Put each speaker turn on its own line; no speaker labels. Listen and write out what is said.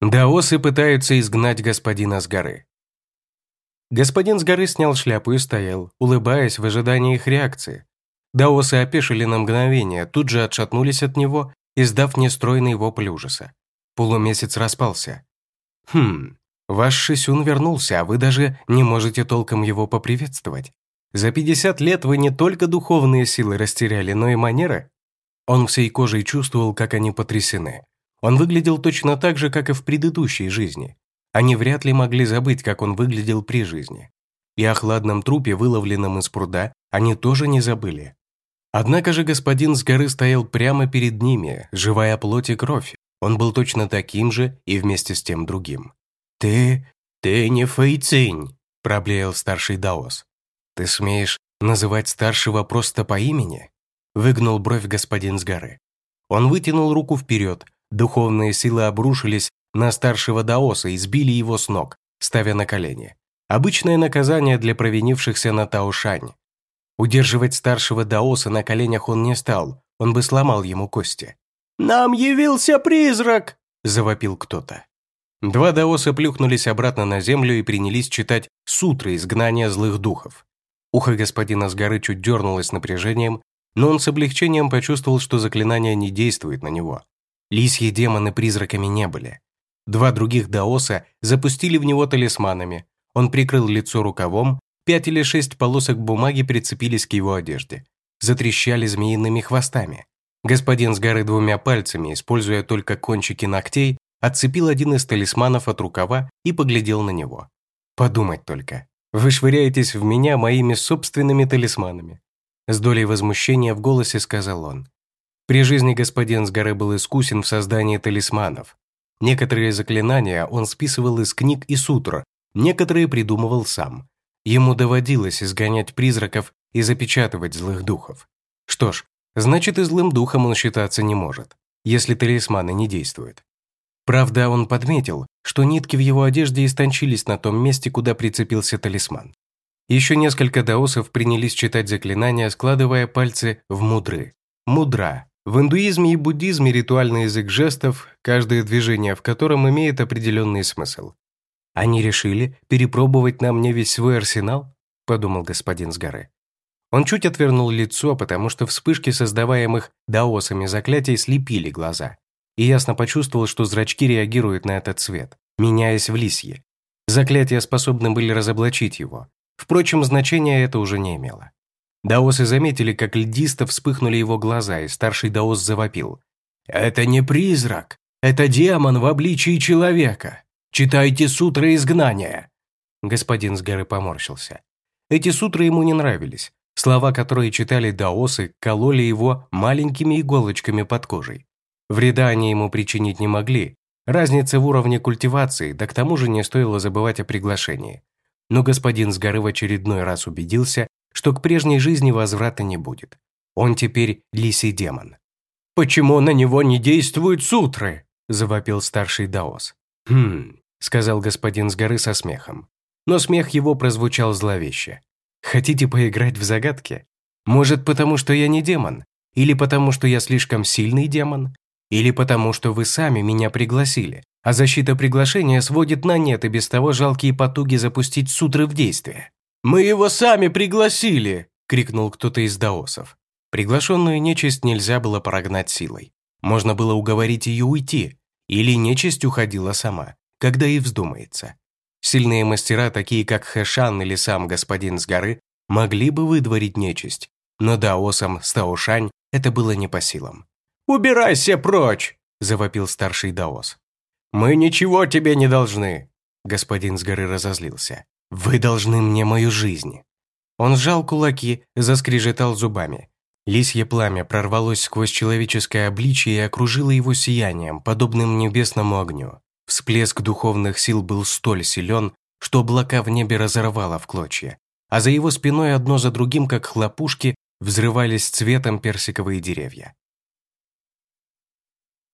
Даосы пытаются изгнать господина с горы. Господин с горы снял шляпу и стоял, улыбаясь в ожидании их реакции. Даосы опешили на мгновение, тут же отшатнулись от него, издав нестройный вопль ужаса. Полумесяц распался. «Хм, ваш Шисюн вернулся, а вы даже не можете толком его поприветствовать. За 50 лет вы не только духовные силы растеряли, но и манеры?» Он всей кожей чувствовал, как они потрясены. Он выглядел точно так же, как и в предыдущей жизни. Они вряд ли могли забыть, как он выглядел при жизни. И о хладном трупе, выловленном из пруда, они тоже не забыли. Однако же господин с горы стоял прямо перед ними, живая плоть и кровь. Он был точно таким же и вместе с тем другим. «Ты... ты не Фэйцинь», – проблеял старший Даос. «Ты смеешь называть старшего просто по имени?» – выгнул бровь господин с горы. Он вытянул руку вперед, духовные силы обрушились на старшего Даоса и сбили его с ног, ставя на колени. Обычное наказание для провинившихся на Таошань. Удерживать старшего Даоса на коленях он не стал, он бы сломал ему кости. «Нам явился призрак!» – завопил кто-то. Два даоса плюхнулись обратно на землю и принялись читать сутры изгнания злых духов. Ухо господина с горы чуть дернулось напряжением, но он с облегчением почувствовал, что заклинание не действует на него. Лисьи демоны призраками не были. Два других даоса запустили в него талисманами. Он прикрыл лицо рукавом, пять или шесть полосок бумаги прицепились к его одежде. Затрещали змеиными хвостами. Господин с горы двумя пальцами, используя только кончики ногтей, отцепил один из талисманов от рукава и поглядел на него. «Подумать только. Вы швыряетесь в меня моими собственными талисманами». С долей возмущения в голосе сказал он. При жизни господин с горы был искусен в создании талисманов. Некоторые заклинания он списывал из книг и сутр, некоторые придумывал сам. Ему доводилось изгонять призраков и запечатывать злых духов. Что ж, значит и злым духом он считаться не может, если талисманы не действуют. Правда, он подметил, что нитки в его одежде истончились на том месте, куда прицепился талисман. Еще несколько даосов принялись читать заклинания, складывая пальцы в мудры. Мудра в индуизме и буддизме ритуальный язык жестов, каждое движение в котором имеет определенный смысл. «Они решили перепробовать на мне весь свой арсенал?» – подумал господин с горы. Он чуть отвернул лицо, потому что вспышки создаваемых даосами заклятий слепили глаза. И ясно почувствовал, что зрачки реагируют на этот свет, меняясь в лисье. Заклятия способны были разоблачить его. Впрочем, значения это уже не имело. Даосы заметили, как льдисто вспыхнули его глаза, и старший даос завопил. «Это не призрак, это демон в обличии человека. Читайте сутры изгнания». Господин с горы поморщился. Эти сутры ему не нравились. Слова, которые читали даосы, кололи его маленькими иголочками под кожей. Вреда они ему причинить не могли. Разница в уровне культивации, да к тому же не стоило забывать о приглашении. Но господин с горы в очередной раз убедился, что к прежней жизни возврата не будет. Он теперь лисий демон. «Почему на него не действуют сутры?» – завопил старший Даос. «Хм», – сказал господин с горы со смехом. Но смех его прозвучал зловеще. «Хотите поиграть в загадки? Может, потому что я не демон? Или потому что я слишком сильный демон? Или потому что вы сами меня пригласили, а защита приглашения сводит на нет и без того жалкие потуги запустить сутры в действие?» «Мы его сами пригласили!» – крикнул кто-то из даосов. Приглашенную нечисть нельзя было прогнать силой. Можно было уговорить ее уйти, или нечисть уходила сама, когда ей вздумается. Сильные мастера, такие как Хэшан или сам господин с горы, могли бы выдворить нечисть, но даосам с Таошань это было не по силам. «Убирайся прочь!» – завопил старший даос. «Мы ничего тебе не должны!» Господин с горы разозлился. «Вы должны мне мою жизнь». Он сжал кулаки, заскрежетал зубами. Лисье пламя прорвалось сквозь человеческое обличие и окружило его сиянием, подобным небесному огню. Всплеск духовных сил был столь силен, что облака в небе разорвало в клочья, а за его спиной одно за другим, как хлопушки, взрывались цветом персиковые деревья.